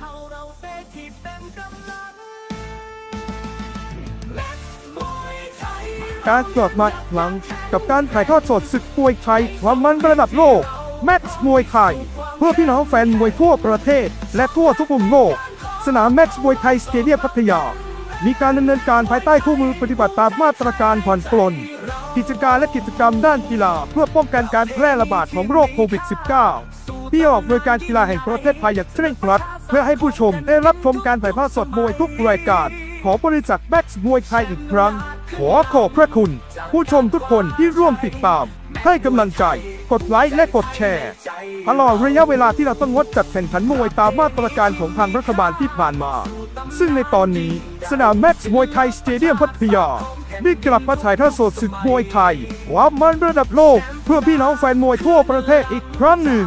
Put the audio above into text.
เข้าเราเตะที่เต็มกำลังแการกลับมาครั้งกับการถ่ายทอดสดศึกมวยไทยความมันระดับโลก แม็กซ์มวยไทย เพื่อพี่น้องแฟนมวยทั่วประเทศ และทั่วทุกมุมโลก สนามแม็กซ์มวยไทยสเตเดียมพัทยา มีการดำเนินการภายใต้คู่มือปฏิบัติตามมาตรการผ่อนปลนกิจการและกิจกรรมด้านกีฬาเพื่อป้องกันการแพร่ระบาดของโรคโควิด -19 ที่ออกโดยการกีฬาแห่งประเทศไทยอย่างเคร่งครัด เพื่อให้ผู้ชมได้รับชมการถ่ายทอดสดมวยทุกรายการ ของรายการ Max มวยไทยอีกครั้ง ขอขอบพระคุณ ผู้ชมทุกคนที่ร่วมติดตาม ให้กำลังใจ กดไลค์และกดแชร์ตลอดระยะเวลาที่เราต้องงดจัดแข่งขันมวยตามมาตรการของทางรัฐบาลที่ผ่านมา ซึ่งในตอนนี้สนาม Max มวยไทย Stadium พัทยาได้กลับมาถ่ายทอดสดศึกมวยไทยความมันระดับโลก เพื่อพี่น้องแฟนมวยทั่วประเทศอีกครั้งหนึ่ง